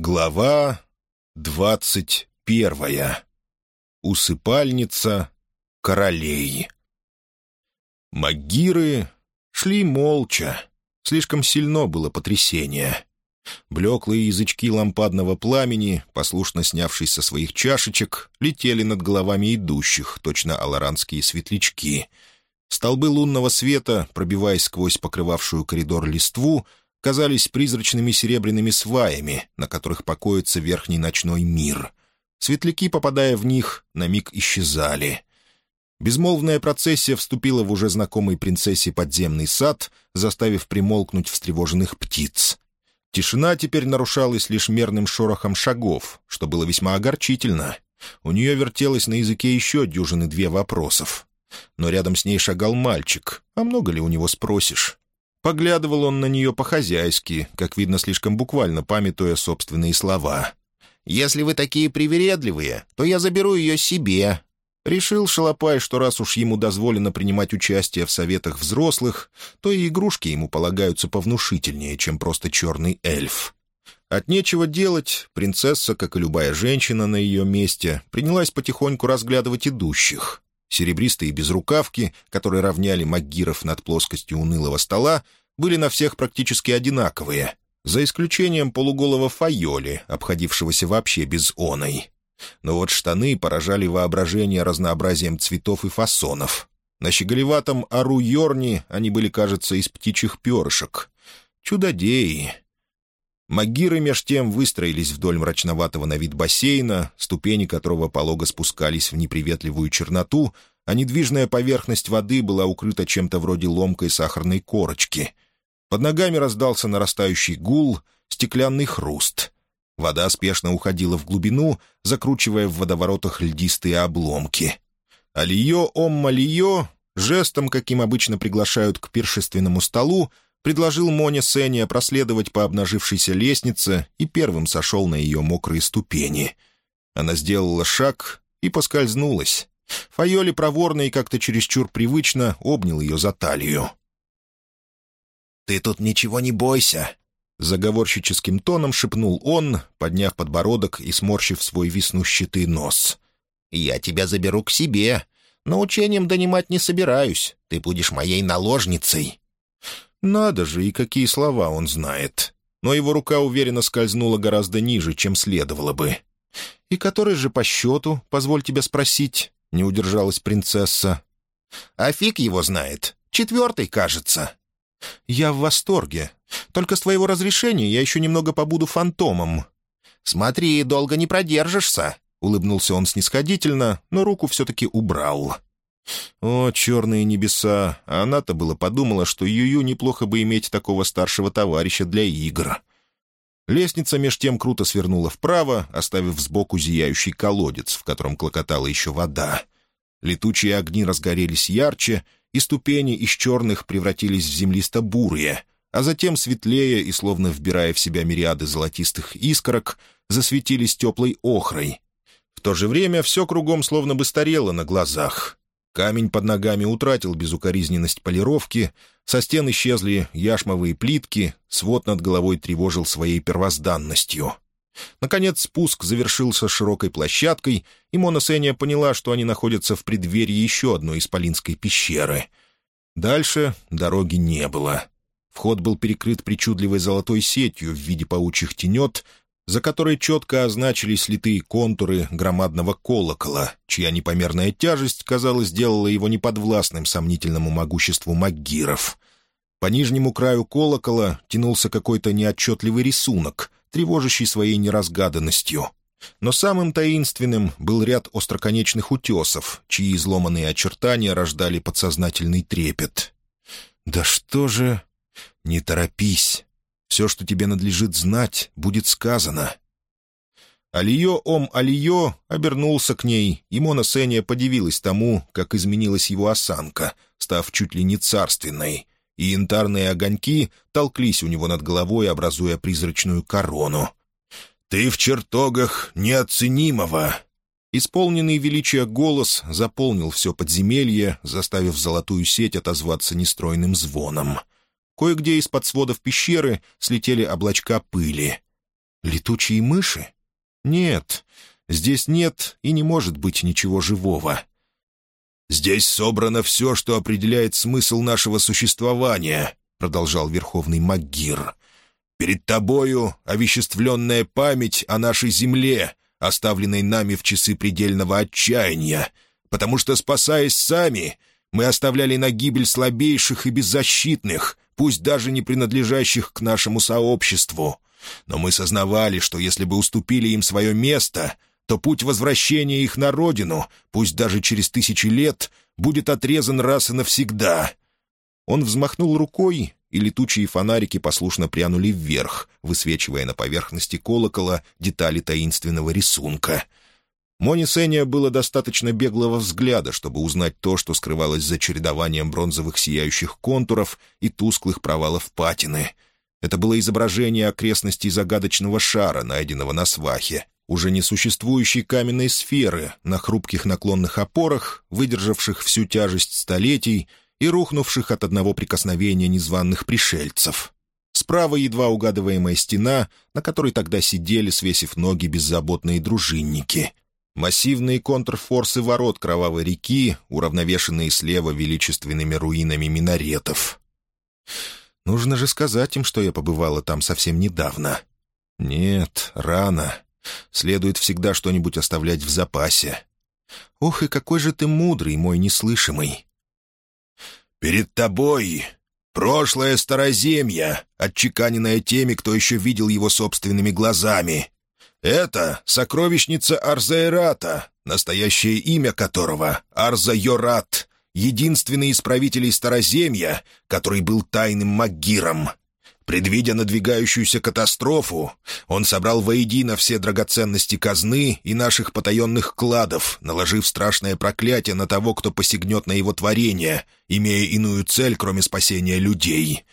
Глава двадцать первая. Усыпальница королей. Магиры шли молча. Слишком сильно было потрясение. Блеклые язычки лампадного пламени, послушно снявшись со своих чашечек, летели над головами идущих, точно аларанские светлячки. Столбы лунного света, пробиваясь сквозь покрывавшую коридор листву, казались призрачными серебряными сваями, на которых покоится верхний ночной мир. Светляки, попадая в них, на миг исчезали. Безмолвная процессия вступила в уже знакомый принцессе подземный сад, заставив примолкнуть встревоженных птиц. Тишина теперь нарушалась лишь мерным шорохом шагов, что было весьма огорчительно. У нее вертелось на языке еще дюжины две вопросов. Но рядом с ней шагал мальчик, а много ли у него спросишь? Поглядывал он на нее по-хозяйски, как видно, слишком буквально памятуя собственные слова. «Если вы такие привередливые, то я заберу ее себе». Решил Шалопай, что раз уж ему дозволено принимать участие в советах взрослых, то и игрушки ему полагаются повнушительнее, чем просто черный эльф. От нечего делать, принцесса, как и любая женщина на ее месте, принялась потихоньку разглядывать идущих. Серебристые безрукавки, которые равняли Магиров над плоскостью унылого стола, были на всех практически одинаковые, за исключением полуголого Файоли, обходившегося вообще без оной. Но вот штаны поражали воображение разнообразием цветов и фасонов. На щеголеватом ару Йорни они были, кажется, из птичьих перышек. Чудодеи. Магиры меж тем выстроились вдоль мрачноватого на вид бассейна, ступени которого полого спускались в неприветливую черноту, а недвижная поверхность воды была укрыта чем-то вроде ломкой сахарной корочки. Под ногами раздался нарастающий гул, стеклянный хруст. Вода спешно уходила в глубину, закручивая в водоворотах льдистые обломки. Алиё Оммалиё, жестом, каким обычно приглашают к пиршественному столу, предложил Моне Сене проследовать по обнажившейся лестнице и первым сошел на ее мокрые ступени. Она сделала шаг и поскользнулась. Файоли проворно и как-то чересчур привычно обнял ее за талию. «Ты тут ничего не бойся», — заговорщическим тоном шепнул он, подняв подбородок и сморщив свой веснущатый нос. «Я тебя заберу к себе, но учением донимать не собираюсь. Ты будешь моей наложницей». Надо же, и какие слова он знает. Но его рука уверенно скользнула гораздо ниже, чем следовало бы. «И который же по счету, позволь тебя спросить?» — не удержалась принцесса. «А фиг его знает. Четвертый, кажется». «Я в восторге. Только с твоего разрешения я еще немного побуду фантомом». «Смотри, долго не продержишься», — улыбнулся он снисходительно, но руку все-таки убрал. О, черные небеса! Она-то было подумала, что Юю неплохо бы иметь такого старшего товарища для игр. Лестница меж тем круто свернула вправо, оставив сбоку зияющий колодец, в котором клокотала еще вода. Летучие огни разгорелись ярче, и ступени из черных превратились в землисто-бурые, а затем светлее и, словно вбирая в себя мириады золотистых искорок, засветились теплой охрой. В то же время все кругом словно бы старело на глазах. Камень под ногами утратил безукоризненность полировки, со стен исчезли яшмовые плитки, свод над головой тревожил своей первозданностью. Наконец спуск завершился широкой площадкой, и Мона Сеня поняла, что они находятся в преддверии еще одной исполинской пещеры. Дальше дороги не было. Вход был перекрыт причудливой золотой сетью в виде паучьих тенет, за которой четко означились литые контуры громадного колокола, чья непомерная тяжесть, казалось, сделала его неподвластным сомнительному могуществу магиров. По нижнему краю колокола тянулся какой-то неотчетливый рисунок, тревожащий своей неразгаданностью. Но самым таинственным был ряд остроконечных утесов, чьи изломанные очертания рождали подсознательный трепет. «Да что же...» «Не торопись!» Все, что тебе надлежит знать, будет сказано». Алиё Ом Алиё обернулся к ней, и Мона подивилась тому, как изменилась его осанка, став чуть ли не царственной, и янтарные огоньки толклись у него над головой, образуя призрачную корону. «Ты в чертогах неоценимого!» Исполненный величия голос заполнил все подземелье, заставив золотую сеть отозваться нестройным звоном — Кое-где из-под сводов пещеры слетели облачка пыли. Летучие мыши? Нет, здесь нет и не может быть ничего живого. «Здесь собрано все, что определяет смысл нашего существования», — продолжал Верховный Магир. «Перед тобою овеществленная память о нашей земле, оставленной нами в часы предельного отчаяния, потому что, спасаясь сами, мы оставляли на гибель слабейших и беззащитных, пусть даже не принадлежащих к нашему сообществу. Но мы сознавали, что если бы уступили им свое место, то путь возвращения их на родину, пусть даже через тысячи лет, будет отрезан раз и навсегда». Он взмахнул рукой, и летучие фонарики послушно прянули вверх, высвечивая на поверхности колокола детали таинственного рисунка. Мони было достаточно беглого взгляда, чтобы узнать то, что скрывалось за чередованием бронзовых сияющих контуров и тусклых провалов патины — это было изображение окрестностей загадочного шара, найденного на свахе, уже несуществующей каменной сферы на хрупких наклонных опорах, выдержавших всю тяжесть столетий и рухнувших от одного прикосновения незваных пришельцев. Справа едва угадываемая стена, на которой тогда сидели, свесив ноги, беззаботные дружинники. Массивные контрфорсы ворот Кровавой реки, уравновешенные слева величественными руинами минаретов. Нужно же сказать им, что я побывала там совсем недавно. Нет, рано. Следует всегда что-нибудь оставлять в запасе. Ох, и какой же ты мудрый, мой неслышимый. «Перед тобой прошлое староземье, отчеканенное теми, кто еще видел его собственными глазами. Это сокровищница Арзаэрата, настоящее имя которого — Арза Йорат, единственный из правителей Староземья, который был тайным магиром. Предвидя надвигающуюся катастрофу, он собрал воедино все драгоценности казны и наших потаенных кладов, наложив страшное проклятие на того, кто посягнет на его творение, имея иную цель, кроме спасения людей.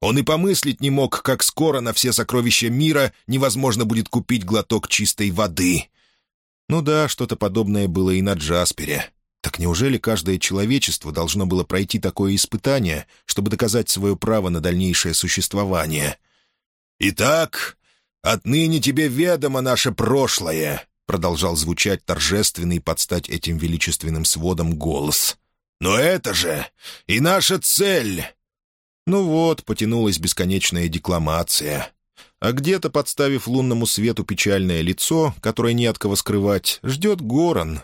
Он и помыслить не мог, как скоро на все сокровища мира невозможно будет купить глоток чистой воды. Ну да, что-то подобное было и на Джаспере. Так неужели каждое человечество должно было пройти такое испытание, чтобы доказать свое право на дальнейшее существование? «Итак, отныне тебе ведомо наше прошлое», — продолжал звучать торжественный под стать этим величественным сводом голос. «Но это же и наша цель!» Ну вот, потянулась бесконечная декламация. А где-то, подставив лунному свету печальное лицо, которое не от кого скрывать, ждет Горан,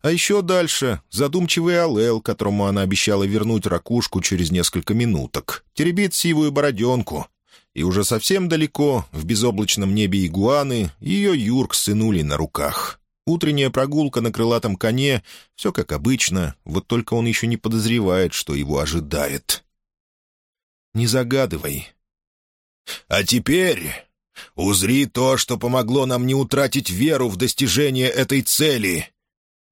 а еще дальше задумчивый Алел, которому она обещала вернуть ракушку через несколько минуток, теребит сивую бороденку. И уже совсем далеко, в безоблачном небе игуаны, ее Юрк сынули на руках. Утренняя прогулка на крылатом коне — все как обычно, вот только он еще не подозревает, что его ожидает. «Не загадывай». «А теперь узри то, что помогло нам не утратить веру в достижение этой цели»,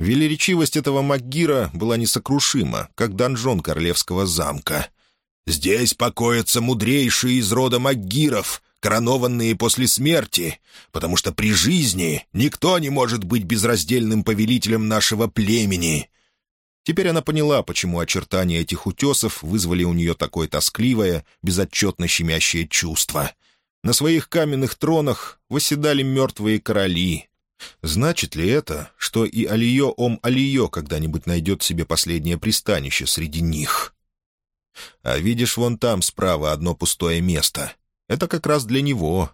Велеречивость этого Магира была несокрушима, как донжон королевского замка. «Здесь покоятся мудрейшие из рода Магиров, коронованные после смерти, потому что при жизни никто не может быть безраздельным повелителем нашего племени». Теперь она поняла, почему очертания этих утесов вызвали у нее такое тоскливое, безотчетно щемящее чувство. На своих каменных тронах восседали мертвые короли, Значит ли это, что и Алиё-Ом-Алиё когда-нибудь найдет себе последнее пристанище среди них? А видишь, вон там справа одно пустое место. Это как раз для него.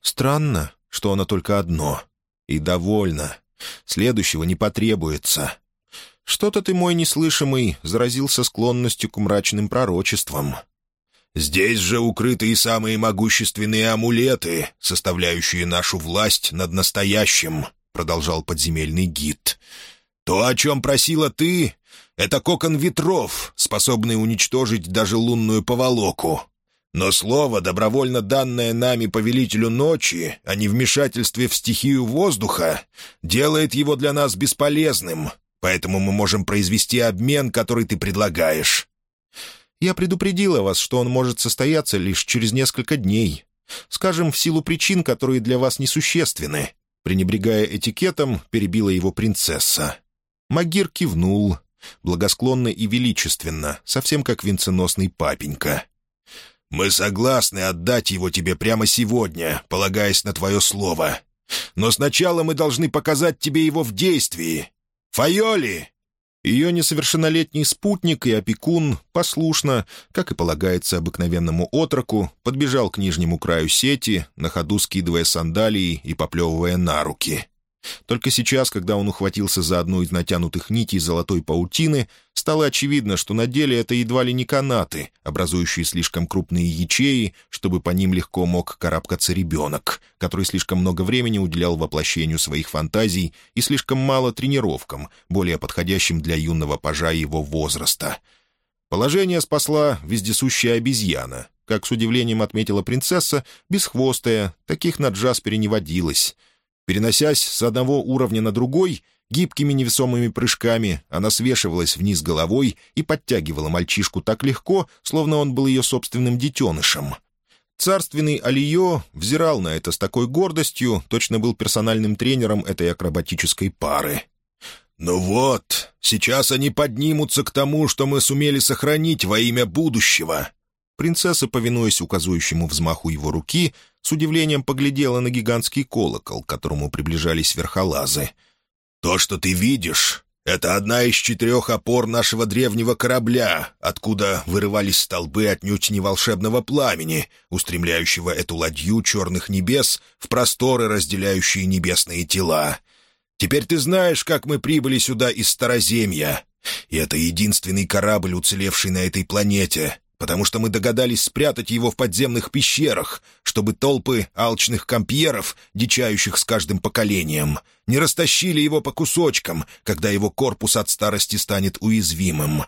Странно, что оно только одно. И довольно. Следующего не потребуется. Что-то ты, мой неслышимый, заразился склонностью к мрачным пророчествам. Здесь же укрыты и самые могущественные амулеты, составляющие нашу власть над настоящим», — продолжал подземельный гид. «То, о чем просила ты, — это кокон ветров, способный уничтожить даже лунную поволоку. Но слово, добровольно данное нами повелителю ночи, о невмешательстве в стихию воздуха, делает его для нас бесполезным, поэтому мы можем произвести обмен, который ты предлагаешь». Я предупредила вас, что он может состояться лишь через несколько дней. Скажем, в силу причин, которые для вас несущественны». Пренебрегая этикетом, перебила его принцесса. Магир кивнул, благосклонно и величественно, совсем как венценосный папенька. Мы согласны отдать его тебе прямо сегодня, полагаясь на твое слово. Но сначала мы должны показать тебе его в действии. Файоли!» Ее несовершеннолетний спутник и опекун послушно, как и полагается обыкновенному отроку, подбежал к нижнему краю сети, на ходу скидывая сандалии и поплевывая на руки. Только сейчас, когда он ухватился за одну из натянутых нитей золотой паутины, стало очевидно, что на деле это едва ли не канаты, образующие слишком крупные ячеи, чтобы по ним легко мог карабкаться ребенок, который слишком много времени уделял воплощению своих фантазий и слишком мало тренировкам, более подходящим для юного пажа его возраста. Положение спасла вездесущая обезьяна. Как с удивлением отметила принцесса, бесхвостая, таких на Джаспере не водилось — Переносясь с одного уровня на другой, гибкими невесомыми прыжками она свешивалась вниз головой и подтягивала мальчишку так легко, словно он был ее собственным детенышем. Царственный Алиё взирал на это с такой гордостью, точно был персональным тренером этой акробатической пары. «Ну вот, сейчас они поднимутся к тому, что мы сумели сохранить во имя будущего», Принцесса, повинуясь указующему взмаху его руки, с удивлением поглядела на гигантский колокол, к которому приближались верхолазы. «То, что ты видишь, это одна из четырех опор нашего древнего корабля, откуда вырывались столбы отнюдь не волшебного пламени, устремляющего эту ладью черных небес в просторы, разделяющие небесные тела. Теперь ты знаешь, как мы прибыли сюда из Староземья, и это единственный корабль, уцелевший на этой планете, потому что мы догадались спрятать его в подземных пещерах, чтобы толпы алчных компьеров, дичающих с каждым поколением, не растащили его по кусочкам, когда его корпус от старости станет уязвимым.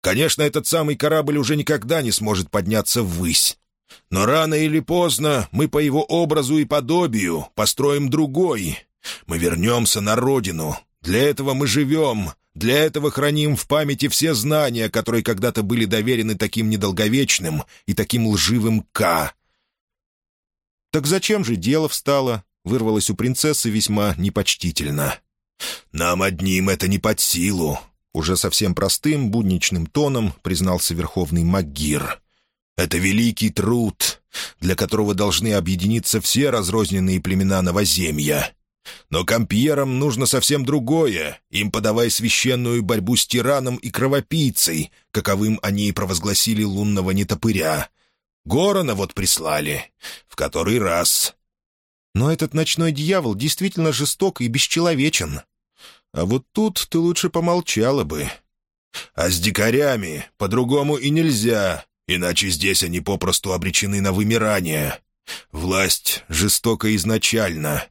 Конечно, этот самый корабль уже никогда не сможет подняться ввысь. Но рано или поздно мы по его образу и подобию построим другой. Мы вернемся на родину. Для этого мы живем, для этого храним в памяти все знания, которые когда-то были доверены таким недолговечным и таким лживым К. «Так зачем же дело встало?» — вырвалось у принцессы весьма непочтительно. «Нам одним это не под силу», — уже совсем простым, будничным тоном признался верховный Магир. «Это великий труд, для которого должны объединиться все разрозненные племена новоземья. Но компьерам нужно совсем другое, им подавай священную борьбу с тираном и кровопийцей, каковым они и провозгласили лунного нетопыря. Горона вот прислали. В который раз. Но этот ночной дьявол действительно жесток и бесчеловечен. А вот тут ты лучше помолчала бы. А с дикарями по-другому и нельзя, иначе здесь они попросту обречены на вымирание. Власть жестока изначально,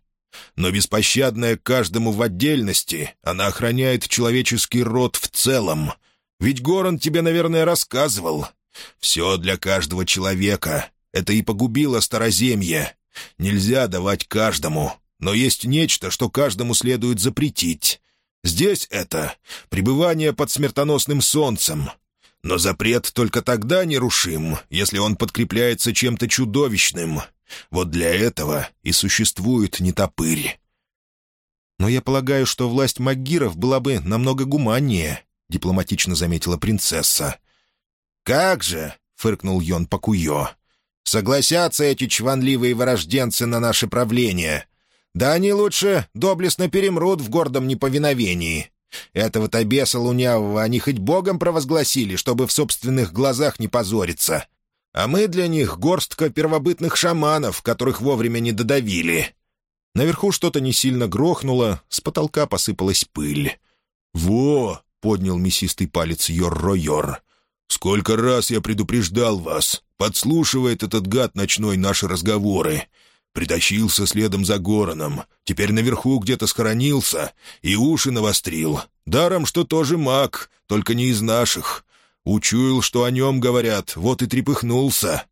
но беспощадная каждому в отдельности, она охраняет человеческий род в целом. Ведь Горан тебе, наверное, рассказывал. Все для каждого человека. Это и погубило Староземье. Нельзя давать каждому, но есть нечто, что каждому следует запретить. Здесь это пребывание под смертоносным солнцем. Но запрет только тогда нерушим, если он подкрепляется чем-то чудовищным, вот для этого и существует нетопырь. «Но я полагаю, что власть Магиров была бы намного гуманнее», — дипломатично заметила принцесса. «Как же!» — фыркнул Йон Пакуё. «Согласятся эти чванливые вырожденцы на наше правление. Да они лучше доблестно перемрут в гордом неповиновении. Этого-то беса лунявого они хоть богом провозгласили, чтобы в собственных глазах не позориться. А мы для них горстка первобытных шаманов, которых вовремя не додавили». Наверху что-то не сильно грохнуло, с потолка посыпалась пыль. «Во!» — поднял мясистый палец Йор-Ро-Йор. «Сколько раз я предупреждал вас! Подслушивает этот гад ночной наши разговоры. Притащился следом за Гороном, теперь наверху где-то схоронился и уши навострил. Даром, что тоже маг, только не из наших. Учуял, что о нем говорят, вот и трепыхнулся».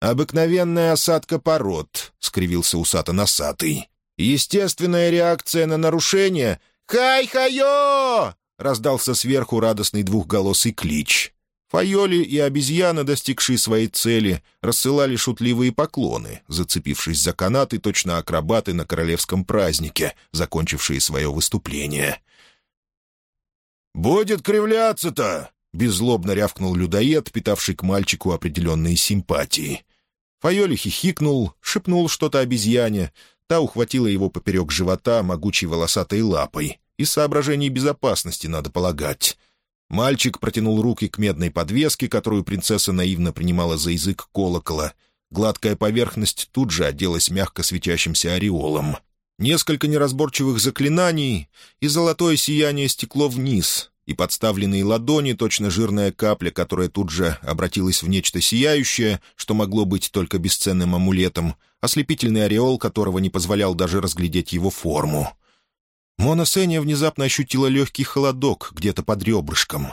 «Обыкновенная осадка пород», — скривился усато-носатый. «Естественная реакция на нарушение...» «Хай-хайо!» — раздался сверху радостный двухголосый клич. Файоли и обезьяна, достигшие своей цели, рассылали шутливые поклоны, зацепившись за канаты точно акробаты на королевском празднике, закончившие свое выступление. «Будет кривляться-то!» — беззлобно рявкнул людоед, питавший к мальчику определенные симпатии. Файоли хихикнул, шепнул что-то обезьяне. Та ухватила его поперек живота могучей волосатой лапой. Из соображений безопасности, надо полагать. Мальчик протянул руки к медной подвеске, которую принцесса наивно принимала за язык колокола. Гладкая поверхность тут же оделась мягко светящимся ореолом. Несколько неразборчивых заклинаний, и золотое сияние стекло вниз, и подставленные ладони, точно жирная капля, которая тут же обратилась в нечто сияющее, что могло быть только бесценным амулетом, ослепительный ореол которого не позволял даже разглядеть его форму. Мона Сеня внезапно ощутила легкий холодок где-то под ребрышком.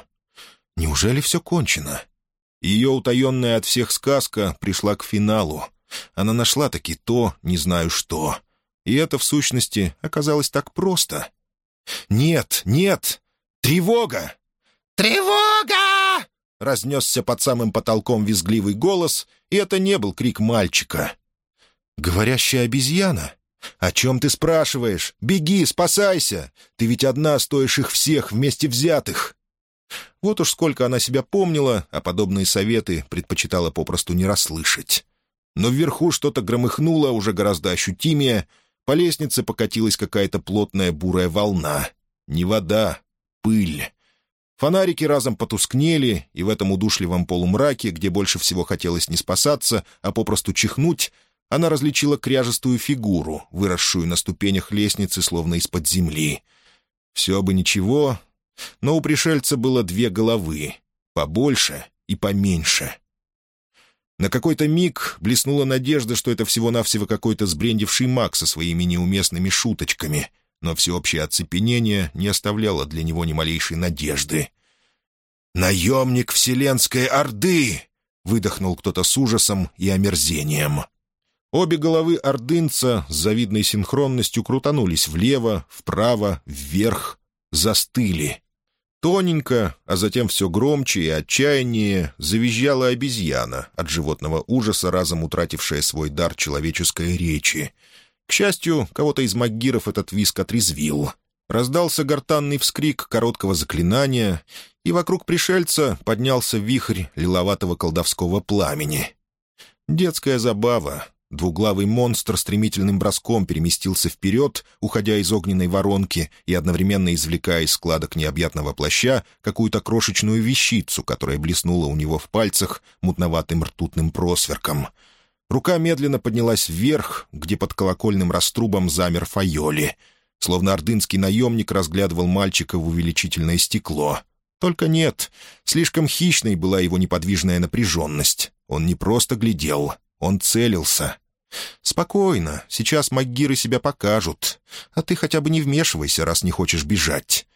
Неужели все кончено? Ее утаенная от всех сказка пришла к финалу. Она нашла таки то, не знаю что. И это, в сущности, оказалось так просто. «Нет, нет! Тревога!» «Тревога!» — разнесся под самым потолком визгливый голос, и это не был крик мальчика. «Говорящая обезьяна?» «О чем ты спрашиваешь? Беги, спасайся! Ты ведь одна стоишь их всех вместе взятых!» Вот уж сколько она себя помнила, а подобные советы предпочитала попросту не расслышать. Но вверху что-то громыхнуло, уже гораздо ощутимее. По лестнице покатилась какая-то плотная бурая волна. Не вода, пыль. Фонарики разом потускнели, и в этом удушливом полумраке, где больше всего хотелось не спасаться, а попросту чихнуть, она различила кряжестую фигуру, выросшую на ступенях лестницы, словно из-под земли. Все бы ничего, но у пришельца было две головы, побольше и поменьше. На какой-то миг блеснула надежда, что это всего-навсего какой-то сбрендивший маг со своими неуместными шуточками, но всеобщее оцепенение не оставляло для него ни малейшей надежды. «Наемник Вселенской Орды!» — выдохнул кто-то с ужасом и омерзением. Обе головы ордынца с завидной синхронностью крутанулись влево, вправо, вверх, застыли. Тоненько, а затем все громче и отчаяннее завизжала обезьяна от животного ужаса, разом утратившая свой дар человеческой речи. К счастью, кого-то из магиров этот виск отрезвил. Раздался гортанный вскрик короткого заклинания, и вокруг пришельца поднялся вихрь лиловатого колдовского пламени. Детская забава, Двуглавый монстр стремительным броском переместился вперед, уходя из огненной воронки и одновременно извлекая из складок необъятного плаща какую-то крошечную вещицу, которая блеснула у него в пальцах мутноватым ртутным просверком. Рука медленно поднялась вверх, где под колокольным раструбом замер Файоли. Словно ордынский наемник разглядывал мальчика в увеличительное стекло. Только нет, слишком хищной была его неподвижная напряженность. Он не просто глядел, он целился. «Спокойно, сейчас магиры себя покажут, а ты хотя бы не вмешивайся, раз не хочешь бежать».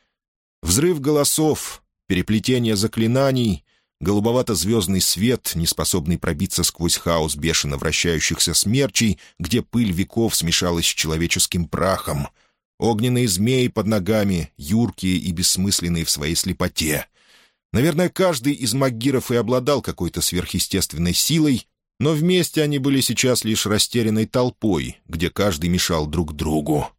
Взрыв голосов, переплетение заклинаний, голубовато-звездный свет, не способный пробиться сквозь хаос бешено вращающихся смерчей, где пыль веков смешалась с человеческим прахом, огненные змеи под ногами, юркие и бессмысленные в своей слепоте. Наверное, каждый из магиров и обладал какой-то сверхъестественной силой, но вместе они были сейчас лишь растерянной толпой, где каждый мешал друг другу.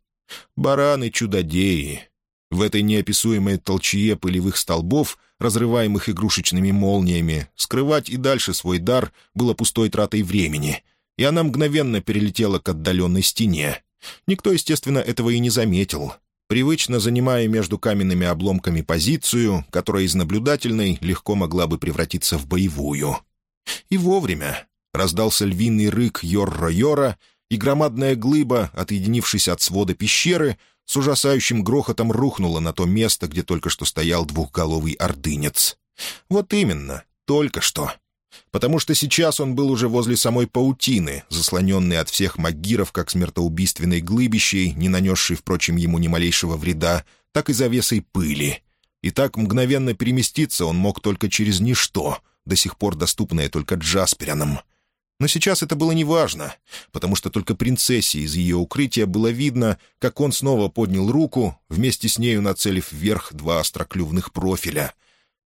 Бараны-чудодеи. В этой неописуемой толчье пылевых столбов, разрываемых игрушечными молниями, скрывать и дальше свой дар было пустой тратой времени, и она мгновенно перелетела к отдаленной стене. Никто, естественно, этого и не заметил, привычно занимая между каменными обломками позицию, которая из наблюдательной легко могла бы превратиться в боевую. И вовремя. Раздался львиный рык Йорро-Йора, и громадная глыба, отъединившись от свода пещеры, с ужасающим грохотом рухнула на то место, где только что стоял двухголовый ордынец. Вот именно, только что. Потому что сейчас он был уже возле самой паутины, заслоненный от всех магиров как смертоубийственной глыбищей, не нанесшей, впрочем, ему ни малейшего вреда, так и завесой пыли. И так мгновенно переместиться он мог только через ничто, до сих пор доступное только Джасперянам — но сейчас это было неважно, потому что только принцессе из ее укрытия было видно, как он снова поднял руку, вместе с нею нацелив вверх два остроклювных профиля.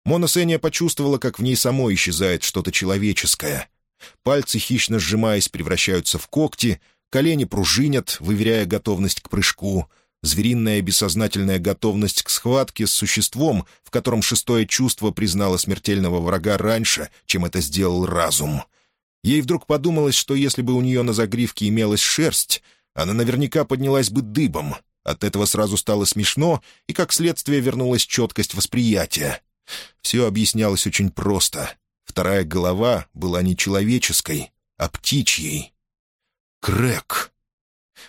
Мона Сеня почувствовала, как в ней самой исчезает что-то человеческое. Пальцы, хищно сжимаясь, превращаются в когти, колени пружинят, выверяя готовность к прыжку. Звериная бессознательная готовность к схватке с существом, в котором шестое чувство признало смертельного врага раньше, чем это сделал разум. Ей вдруг подумалось, что если бы у нее на загривке имелась шерсть, она наверняка поднялась бы дыбом. От этого сразу стало смешно, и как следствие вернулась четкость восприятия. Все объяснялось очень просто. Вторая голова была не человеческой, а птичьей. Крэк.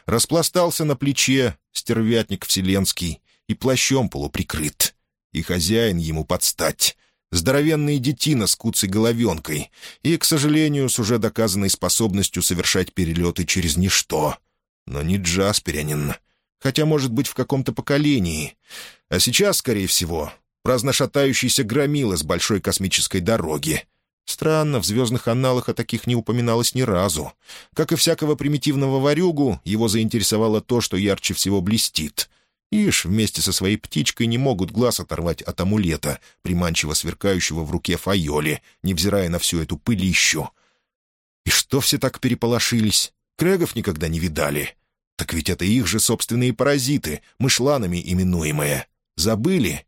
Распластался на плече стервятник вселенский и плащом полуприкрыт. И хозяин ему подстать. Здоровенный детина с куцей головенкой и, к сожалению, с уже доказанной способностью совершать перелеты через ничто. Но не Джасперянин. Хотя, может быть, в каком-то поколении. А сейчас, скорее всего, праздно шатающийся громила с большой космической дороги. Странно, в «Звездных анналах» о таких не упоминалось ни разу. Как и всякого примитивного варюгу, его заинтересовало то, что ярче всего блестит. Ишь, вместе со своей птичкой не могут глаз оторвать от амулета, приманчиво сверкающего в руке Файоли, невзирая на всю эту пылищу. И что все так переполошились? Крэгов никогда не видали. Так ведь это их же собственные паразиты, мышланами именуемые. Забыли?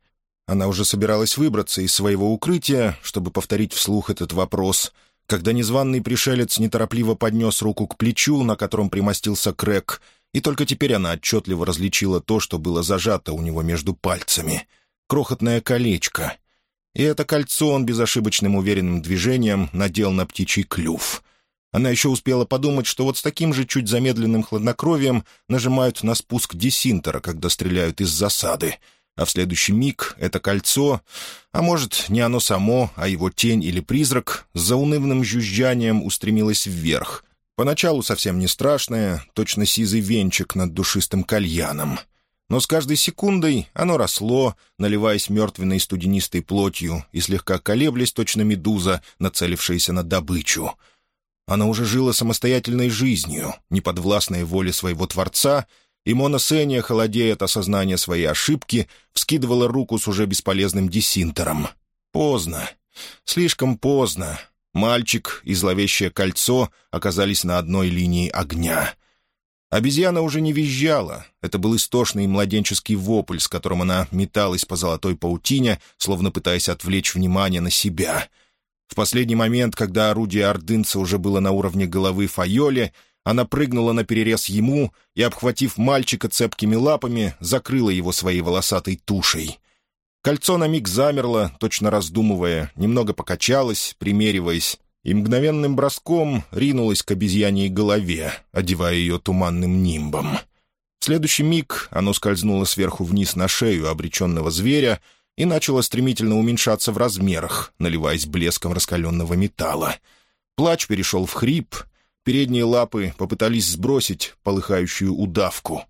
Она уже собиралась выбраться из своего укрытия, чтобы повторить вслух этот вопрос, когда незваный пришелец неторопливо поднес руку к плечу, на котором примостился Крэг, и только теперь она отчетливо различила то, что было зажато у него между пальцами. Крохотное колечко. И это кольцо он безошибочным уверенным движением надел на птичий клюв. Она еще успела подумать, что вот с таким же чуть замедленным хладнокровием нажимают на спуск десинтера, когда стреляют из засады — а в следующий миг это кольцо, а может, не оно само, а его тень или призрак, с заунывным жужжанием устремилось вверх. Поначалу совсем не страшное, точно сизый венчик над душистым кальяном. Но с каждой секундой оно росло, наливаясь мертвенной студенистой плотью и слегка колеблясь точно медуза, нацелившаяся на добычу. Оно уже жило самостоятельной жизнью, неподвластной воле своего Творца — и Мона холодея от осознания своей ошибки, вскидывала руку с уже бесполезным десинтером. Поздно. Слишком поздно. Мальчик и зловещее кольцо оказались на одной линии огня. Обезьяна уже не визжала. Это был истошный младенческий вопль, с которым она металась по золотой паутине, словно пытаясь отвлечь внимание на себя. В последний момент, когда орудие ордынца уже было на уровне головы Файоли, она прыгнула на перерез ему и, обхватив мальчика цепкими лапами, закрыла его своей волосатой тушей. Кольцо на миг замерло, точно раздумывая, немного покачалось, примериваясь, и мгновенным броском ринулось к обезьяньей голове, одевая ее туманным нимбом. В следующий миг оно скользнуло сверху вниз на шею обреченного зверя и начало стремительно уменьшаться в размерах, наливаясь блеском раскаленного металла. Плач перешел в хрип, Передние лапы попытались сбросить полыхающую удавку.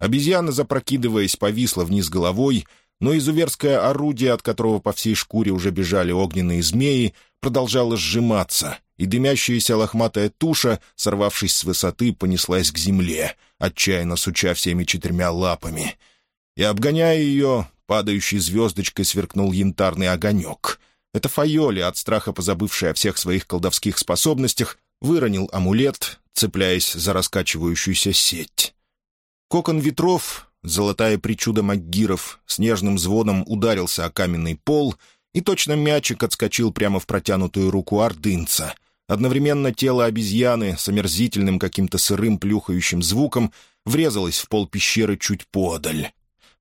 Обезьяна, запрокидываясь, повисла вниз головой, но изуверское орудие, от которого по всей шкуре уже бежали огненные змеи, продолжало сжиматься, и дымящаяся лохматая туша, сорвавшись с высоты, понеслась к земле, отчаянно суча всеми четырьмя лапами. И, обгоняя ее, падающей звездочкой сверкнул янтарный огонек. Это Файоли, от страха позабывшая о всех своих колдовских способностях, выронил амулет, цепляясь за раскачивающуюся сеть. Кокон ветров, золотая причуда Магиров, с нежным звоном ударился о каменный пол, и точно мячик отскочил прямо в протянутую руку ордынца. Одновременно тело обезьяны с омерзительным каким-то сырым плюхающим звуком врезалось в пол пещеры чуть подаль.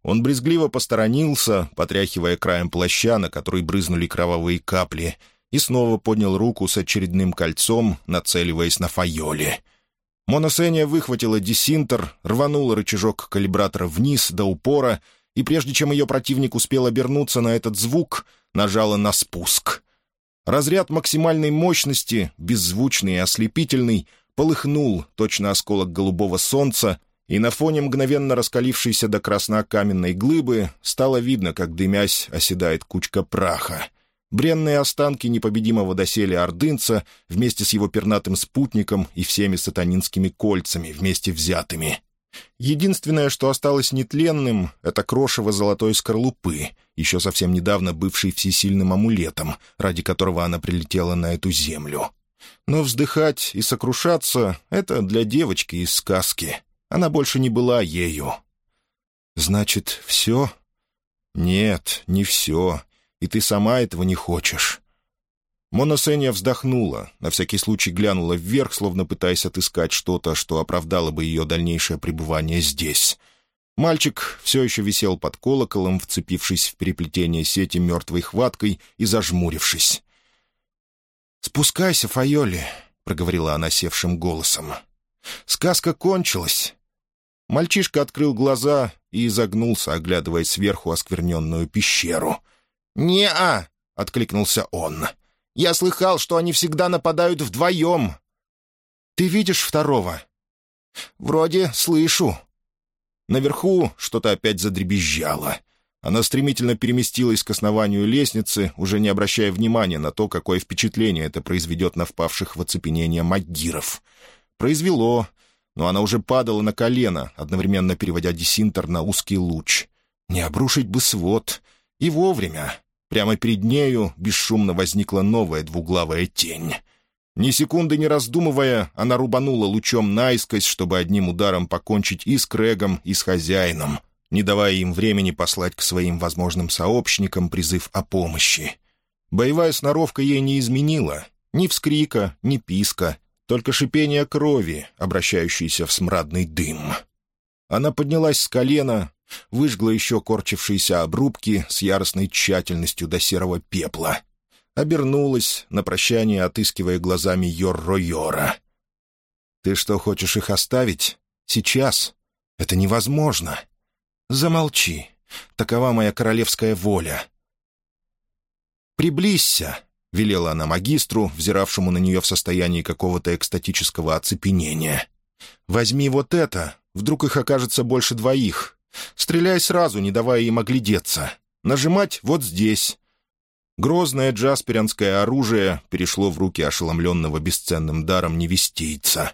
Он брезгливо посторонился, потряхивая краем плаща, на который брызнули кровавые капли — и снова поднял руку с очередным кольцом, нацеливаясь на Файоли. Моносения выхватила десинтер, рванула рычажок калибратора вниз до упора, и прежде чем ее противник успел обернуться на этот звук, нажала на спуск. Разряд максимальной мощности, беззвучный и ослепительный, полыхнул, точно осколок голубого солнца, и на фоне мгновенно раскалившейся до краснокаменной глыбы стало видно, как, дымясь, оседает кучка праха. Бренные останки непобедимого доселе ордынца вместе с его пернатым спутником и всеми сатанинскими кольцами вместе взятыми. Единственное, что осталось нетленным, — это крошево золотой скорлупы, еще совсем недавно бывший всесильным амулетом, ради которого она прилетела на эту землю. Но вздыхать и сокрушаться — это для девочки из сказки. Она больше не была ею. «Значит, все?» «Нет, не все. И ты сама этого не хочешь». Моносения вздохнула, на всякий случай глянула вверх, словно пытаясь отыскать что-то, что оправдало бы ее дальнейшее пребывание здесь. Мальчик все еще висел под колоколом, вцепившись в переплетение сети мертвой хваткой и зажмурившись. «Спускайся, Файоли», — проговорила она севшим голосом. «Сказка кончилась». Мальчишка открыл глаза и изогнулся, оглядывая сверху оскверненную пещеру. «Не-а!» — откликнулся он. «Я слыхал, что они всегда нападают вдвоем». «Ты видишь второго?» «Вроде слышу». Наверху что-то опять задребезжало. Она стремительно переместилась к основанию лестницы, уже не обращая внимания на то, какое впечатление это произведет на впавших в оцепенение магиров. Произвело, но она уже падала на колено, одновременно переводя десинтер на узкий луч. Не обрушить бы свод. И вовремя. Прямо перед нею бесшумно возникла новая двуглавая тень. Ни секунды не раздумывая, она рубанула лучом наискось, чтобы одним ударом покончить и с Крэгом, и с хозяином, не давая им времени послать к своим возможным сообщникам призыв о помощи. Боевая сноровка ей не изменила. Ни вскрика, ни писка, только шипение крови, обращающейся в смрадный дым. Она поднялась с колена, выжгла еще корчившиеся обрубки с яростной тщательностью до серого пепла. Обернулась, на прощание отыскивая глазами Йор-Ро-Йора. «Ты что, хочешь их оставить? Сейчас? Это невозможно. Замолчи. Такова моя королевская воля». «Приблизься», — велела она магистру, взиравшему на нее в состоянии какого-то экстатического оцепенения. «Возьми вот это, вдруг их окажется больше двоих. Стреляй сразу, не давая им оглядеться. Нажимать вот здесь». Грозное джасперянское оружие перешло в руки ошеломленного бесценным даром невестийца.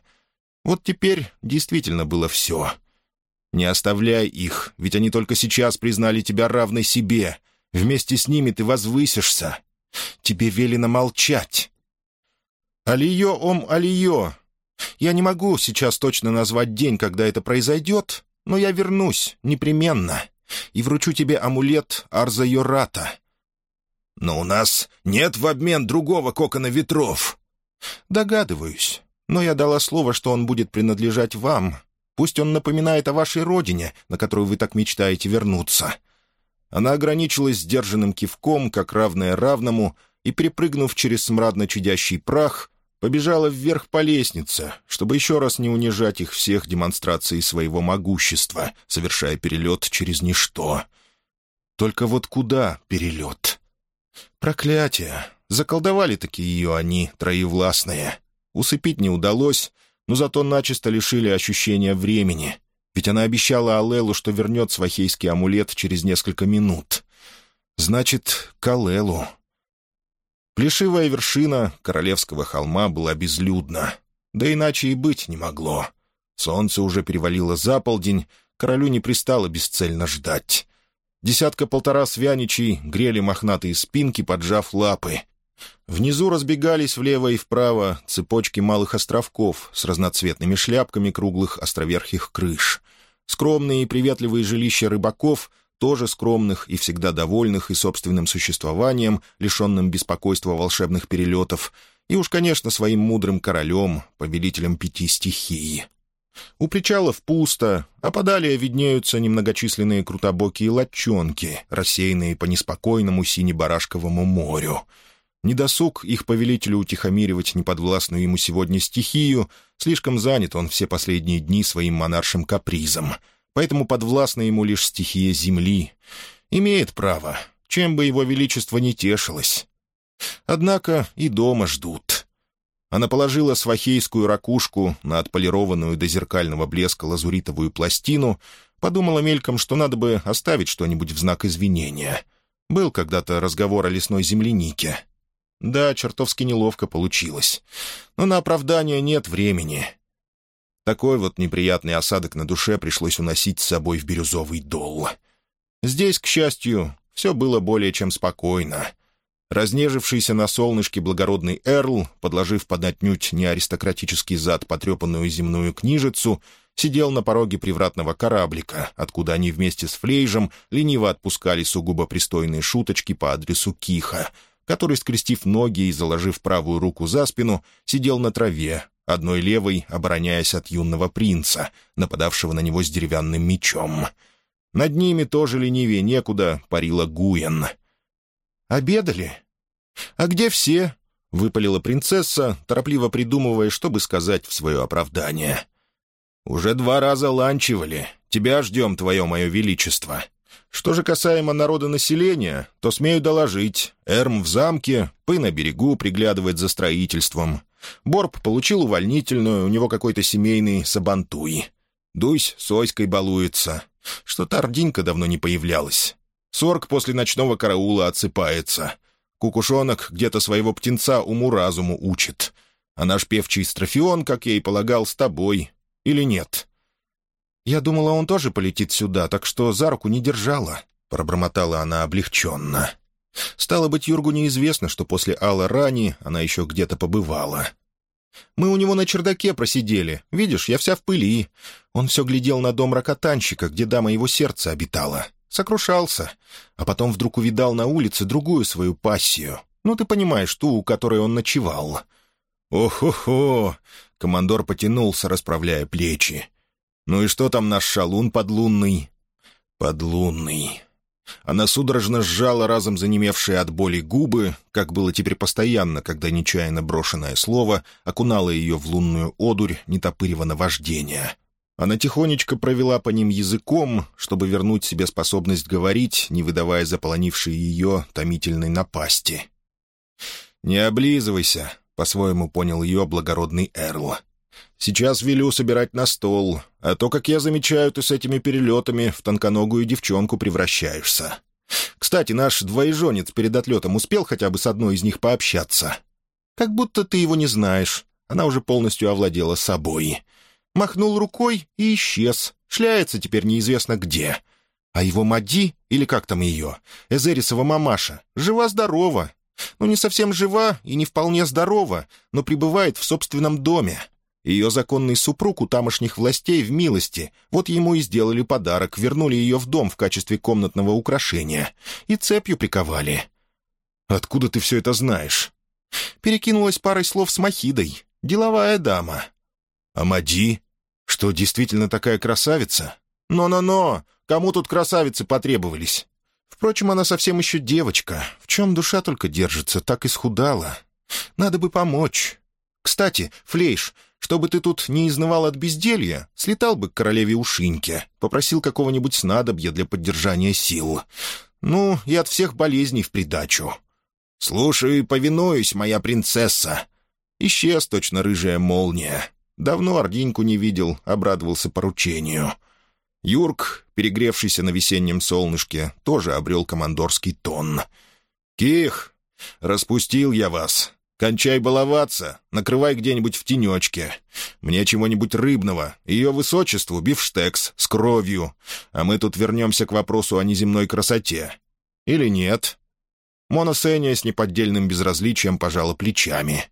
Вот теперь действительно было все. Не оставляй их, ведь они только сейчас признали тебя равной себе. Вместе с ними ты возвысишься. Тебе велено молчать. Алиё ом алиё. Я не могу сейчас точно назвать день, когда это произойдет, но я вернусь, непременно, и вручу тебе амулет Арза Йората. Но у нас нет в обмен другого кокона ветров. Догадываюсь, но я дала слово, что он будет принадлежать вам. Пусть он напоминает о вашей родине, на которую вы так мечтаете вернуться. Она ограничилась сдержанным кивком, как равное равному, и, припрыгнув через смрадно чадящий прах, побежала вверх по лестнице, чтобы еще раз не унижать их всех демонстрацией своего могущества, совершая перелет через ничто. Только вот куда перелет? Проклятие! Заколдовали такие ее они, троевластные. Усыпить не удалось, но зато начисто лишили ощущения времени, ведь она обещала Алелу, что вернет свахейский амулет через несколько минут. Значит, к Алелу. Плешивая вершина королевского холма была безлюдна. Да иначе и быть не могло. Солнце уже перевалило за полдень, королю не пристало бесцельно ждать. Десятка-полтора свяничей грели мохнатые спинки, поджав лапы. Внизу разбегались влево и вправо цепочки малых островков с разноцветными шляпками круглых островерхих крыш. Скромные и приветливые жилища рыбаков, тоже скромных и всегда довольных и собственным существованием, лишенным беспокойства волшебных перелетов, и уж, конечно, своим мудрым королем, повелителем пяти стихий. У причалов пусто, а подалее виднеются немногочисленные крутобокие лодчонки, рассеянные по неспокойному сине-барашковому морю — Недосуг их повелителю утихомиривать неподвластную ему сегодня стихию, слишком занят он все последние дни своим монаршим капризом, поэтому подвластна ему лишь стихия земли. Имеет право, чем бы его величество не тешилось. Однако и дома ждут. Она положила свахейскую ракушку на отполированную до зеркального блеска лазуритовую пластину, подумала мельком, что надо бы оставить что-нибудь в знак извинения. Был когда-то разговор о лесной землянике — да, чертовски неловко получилось. Но на оправдание нет времени. Такой вот неприятный осадок на душе пришлось уносить с собой в бирюзовый дол. Здесь, к счастью, все было более чем спокойно. Разнежившийся на солнышке благородный Эрл, подложив под отнюдь не аристократический зад потрепанную земную книжицу, сидел на пороге привратного кораблика, откуда они вместе с Флейжем лениво отпускали сугубо пристойные шуточки по адресу Киха, который, скрестив ноги и заложив правую руку за спину, сидел на траве, одной левой обороняясь от юного принца, нападавшего на него с деревянным мечом. Над ними тоже ленивее некуда парила Гуен. «Обедали? А где все?» — выпалила принцесса, торопливо придумывая, что бы сказать в свое оправдание. «Уже два раза ланчивали. Тебя ждем, твое мое величество. Что же касаемо народонаселения, то смею доложить. Эрм в замке, Пы на берегу приглядывает за строительством. Борб получил увольнительную, у него какой-то семейный сабантуй. Дусь с Оськой балуется. Что-то Ординка давно не появлялась. Сорг после ночного караула отсыпается. Кукушонок где-то своего птенца уму-разуму учит. А наш певчий Строфион, как я и полагал, с тобой. Или нет?» «Я думала, он тоже полетит сюда, так что за руку не держала», — пробормотала она облегченно. Стало быть, Юргу неизвестно, что после Алла Рани она еще где-то побывала. «Мы у него на чердаке просидели. Видишь, я вся в пыли. Он все глядел на дом ракотанщика, где дама его сердца обитала. Сокрушался. А потом вдруг увидал на улице другую свою пассию. Ну, ты понимаешь, ту, у которой он ночевал». «Ох-хо-хо!» — командор потянулся, расправляя плечи. «Ну и что там наш шалун подлунный?» «Подлунный». Она судорожно сжала разом занемевшие от боли губы, как было теперь постоянно, когда нечаянно брошенное слово окунало ее в лунную одурь нетопырево вождения. Она тихонечко провела по ним языком, чтобы вернуть себе способность говорить, не выдавая заполонившей ее томительной напасти. «Не облизывайся», — по-своему понял ее благородный Эрл. Сейчас велю собирать на стол, а то, как я замечаю, ты с этими перелетами в тонконогую девчонку превращаешься. Кстати, наш двоеженец перед отлетом успел хотя бы с одной из них пообщаться. Как будто ты его не знаешь. Она уже полностью овладела собой. Махнул рукой и исчез. Шляется теперь неизвестно где. А его Мади, или как там ее, Эзерисова мамаша, жива-здорова. Ну, не совсем жива и не вполне здорова, но пребывает в собственном доме. Ее законный супруг у тамошних властей в милости, вот ему и сделали подарок, вернули ее в дом в качестве комнатного украшения и цепью приковали. «Откуда ты все это знаешь?» Перекинулась парой слов с Махидой. Деловая дама. «А Мади? Что, действительно такая красавица?» «Но-но-но! Кому тут красавицы потребовались?» Впрочем, она совсем еще девочка. В чем душа только держится, так и схудала. Надо бы помочь. Кстати, Флейш, чтобы ты тут не изнывал от безделья, слетал бы к королеве Ушиньке, попросил какого-нибудь снадобья для поддержания сил. Ну, и от всех болезней в придачу. «Слушай, повинуюсь, моя принцесса!» Исчез точно рыжая молния. Давно Ординьку не видел, обрадовался поручению. Юрк, перегревшийся на весеннем солнышке, тоже обрел командорский тон. «Ких, распустил я вас. Кончай баловаться, накрывай где-нибудь в тенечке. Мне чего-нибудь рыбного, ее высочеству бифштекс с кровью, а мы тут вернемся к вопросу о неземной красоте. Или нет?» Мона Сеня с неподдельным безразличием пожала плечами.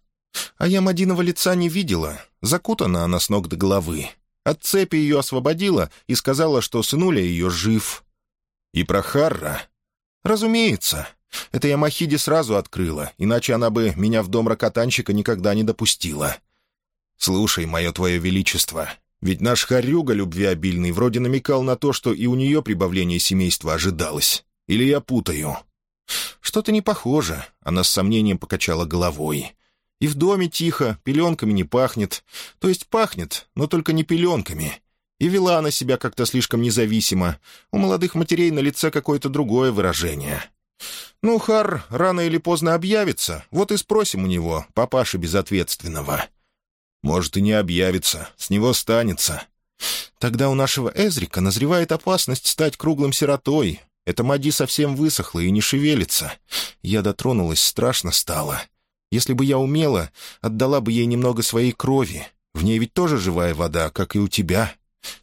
«А я Мадиного лица не видела. Закутана она с ног до головы. От цепи ее освободила и сказала, что сынуля ее жив». «И про Харра?» «Разумеется. Это я Махиде сразу открыла, иначе она бы меня в дом ракотанщика никогда не допустила. Слушай, мое твое величество, ведь наш Харюга любвеобильный вроде намекал на то, что и у нее прибавление семейства ожидалось. Или я путаю?» «Что-то не похоже», — она с сомнением покачала головой. «И в доме тихо, пеленками не пахнет. То есть пахнет, но только не пеленками. И вела она себя как-то слишком независимо. У молодых матерей на лице какое-то другое выражение. «Ну, Хар рано или поздно объявится, вот и спросим у него, папаши безответственного». «Может, и не объявится, с него станется». «Тогда у нашего Эзрика назревает опасность стать круглым сиротой. Эта Мади совсем высохла и не шевелится. Я дотронулась, страшно стало. Если бы я умела, отдала бы ей немного своей крови. В ней ведь тоже живая вода, как и у тебя.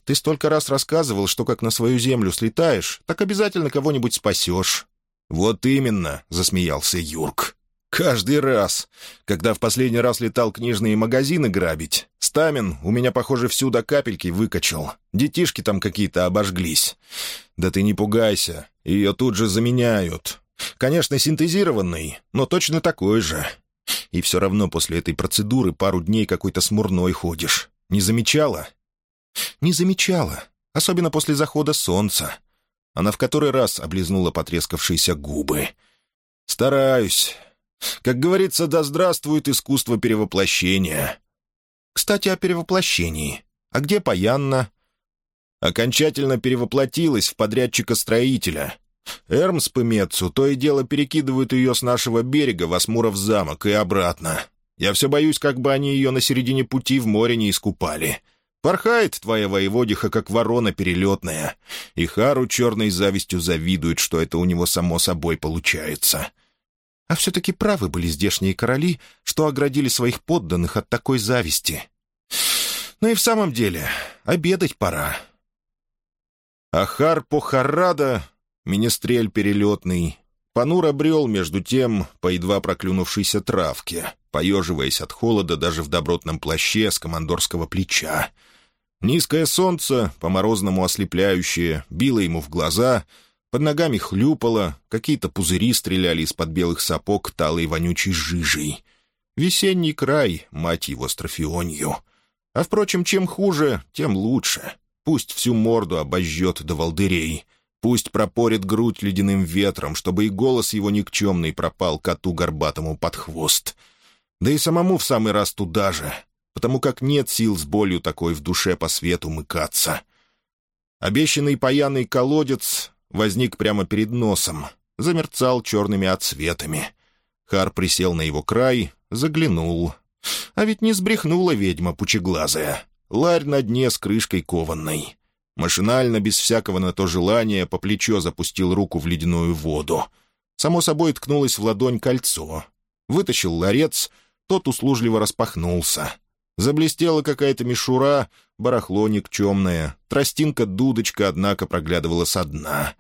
Ты столько раз рассказывал, что как на свою землю слетаешь, так обязательно кого-нибудь спасешь. «Вот именно», — засмеялся Юрк. Каждый раз. Когда в последний раз летал книжные магазины грабить, Стамин у меня, похоже, всю до капельки выкачал. Детишки там какие-то обожглись. Да ты не пугайся, ее тут же заменяют. Конечно, синтезированный, но точно такой же. И все равно после этой процедуры пару дней какой-то смурной ходишь. Не замечала? Не замечала. Особенно после захода солнца. Она в который раз облизнула потрескавшиеся губы. «Стараюсь. Как говорится, да здравствует искусство перевоплощения. Кстати, о перевоплощении. А где Паянна? Окончательно перевоплотилась в подрядчика-строителя. Эрмс по Мецу то и дело перекидывают ее с нашего берега в Асмуров замок и обратно. Я все боюсь, как бы они ее на середине пути в море не искупали. Порхает твоя воеводиха, как ворона перелетная, и Хару черной завистью завидует, что это у него само собой получается. А все-таки правы были здешние короли, что оградили своих подданных от такой зависти. Ну и в самом деле, обедать пора. Ахар Похарада, министрель перелетный, понуро брел между тем по едва проклюнувшейся травке, поеживаясь от холода даже в добротном плаще с командорского плеча. Низкое солнце, по-морозному ослепляющее, било ему в глаза — под ногами хлюпало, какие-то пузыри стреляли из-под белых сапог талой вонючей жижей. Весенний край, мать его, строфионью. А, впрочем, чем хуже, тем лучше. Пусть всю морду обожжет до волдырей. Пусть пропорит грудь ледяным ветром, чтобы и голос его никчемный пропал коту горбатому под хвост. Да и самому в самый раз туда же, потому как нет сил с болью такой в душе по свету мыкаться. Обещанный паяный колодец возник прямо перед носом, замерцал черными отсветами. Хар присел на его край, заглянул. А ведь не сбрехнула ведьма пучеглазая. Ларь на дне с крышкой кованной. Машинально, без всякого на то желания, по плечо запустил руку в ледяную воду. Само собой ткнулось в ладонь кольцо. Вытащил ларец, тот услужливо распахнулся. Заблестела какая-то мишура, барахло никчемное, тростинка-дудочка, однако, проглядывала со дна.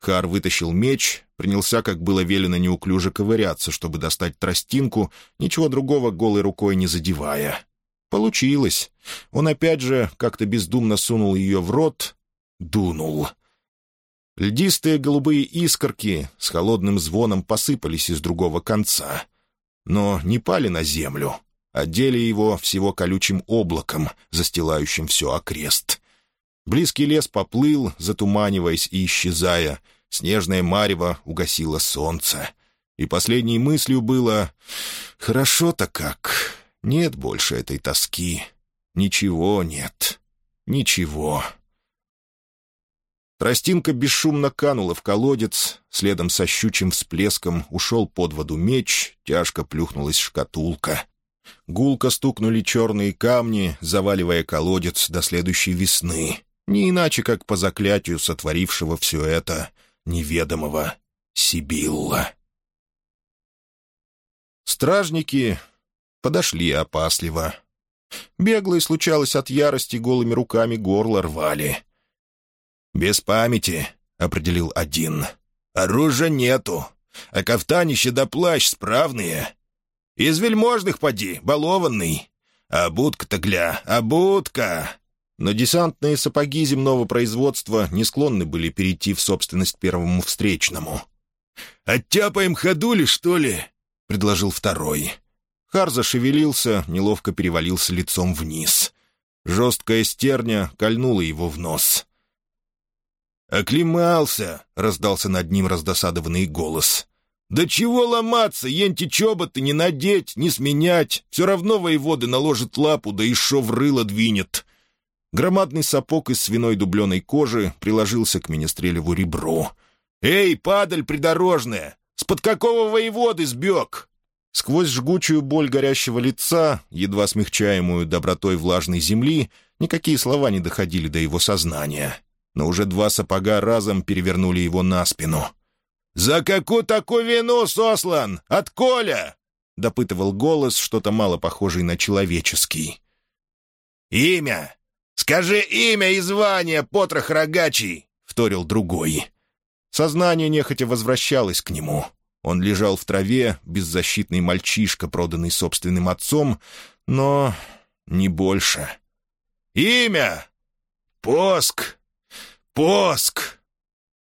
Хар вытащил меч, принялся, как было велено, неуклюже ковыряться, чтобы достать тростинку, ничего другого голой рукой не задевая. Получилось. Он опять же как-то бездумно сунул ее в рот, дунул. Льдистые голубые искорки с холодным звоном посыпались из другого конца, но не пали на землю — одели его всего колючим облаком, застилающим все окрест. Близкий лес поплыл, затуманиваясь и исчезая. Снежное марево угасило солнце. И последней мыслью было «Хорошо-то как. Нет больше этой тоски. Ничего нет. Ничего». Тростинка бесшумно канула в колодец, следом со щучьим всплеском ушел под воду меч, тяжко плюхнулась шкатулка. Гулко стукнули черные камни, заваливая колодец до следующей весны. Не иначе, как по заклятию сотворившего все это неведомого Сибилла. Стражники подошли опасливо. Беглые, случалось, от ярости голыми руками горло рвали. «Без памяти», — определил один. «Оружия нету, а кафтанище да плащ справные. Из вельможных поди, балованный. А будка-то гля, а будка!» Но десантные сапоги земного производства не склонны были перейти в собственность первому встречному. «Оттяпаем ходули, что ли?» — предложил второй. Хар зашевелился, неловко перевалился лицом вниз. Жесткая стерня кольнула его в нос. «Оклемался!» — раздался над ним раздосадованный голос. «Да чего ломаться, енти чоботы не надеть, не сменять. Все равно воеводы наложат лапу, да и шо в рыло двинет». Громадный сапог из свиной дубленой кожи приложился к Министрелеву ребру. «Эй, падаль придорожная! С-под какого воеводы сбег?» Сквозь жгучую боль горящего лица, едва смягчаемую добротой влажной земли, никакие слова не доходили до его сознания. Но уже два сапога разом перевернули его на спину — «За какую такую вину сослан? От Коля?» — допытывал голос, что-то мало похожий на человеческий. «Имя! Скажи имя и звание, потрох рогачий!» — вторил другой. Сознание нехотя возвращалось к нему. Он лежал в траве, беззащитный мальчишка, проданный собственным отцом, но не больше. «Имя! Поск! Поск!»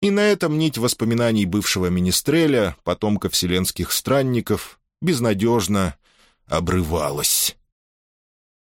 И на этом нить воспоминаний бывшего министреля, потомка вселенских странников, безнадежно обрывалась.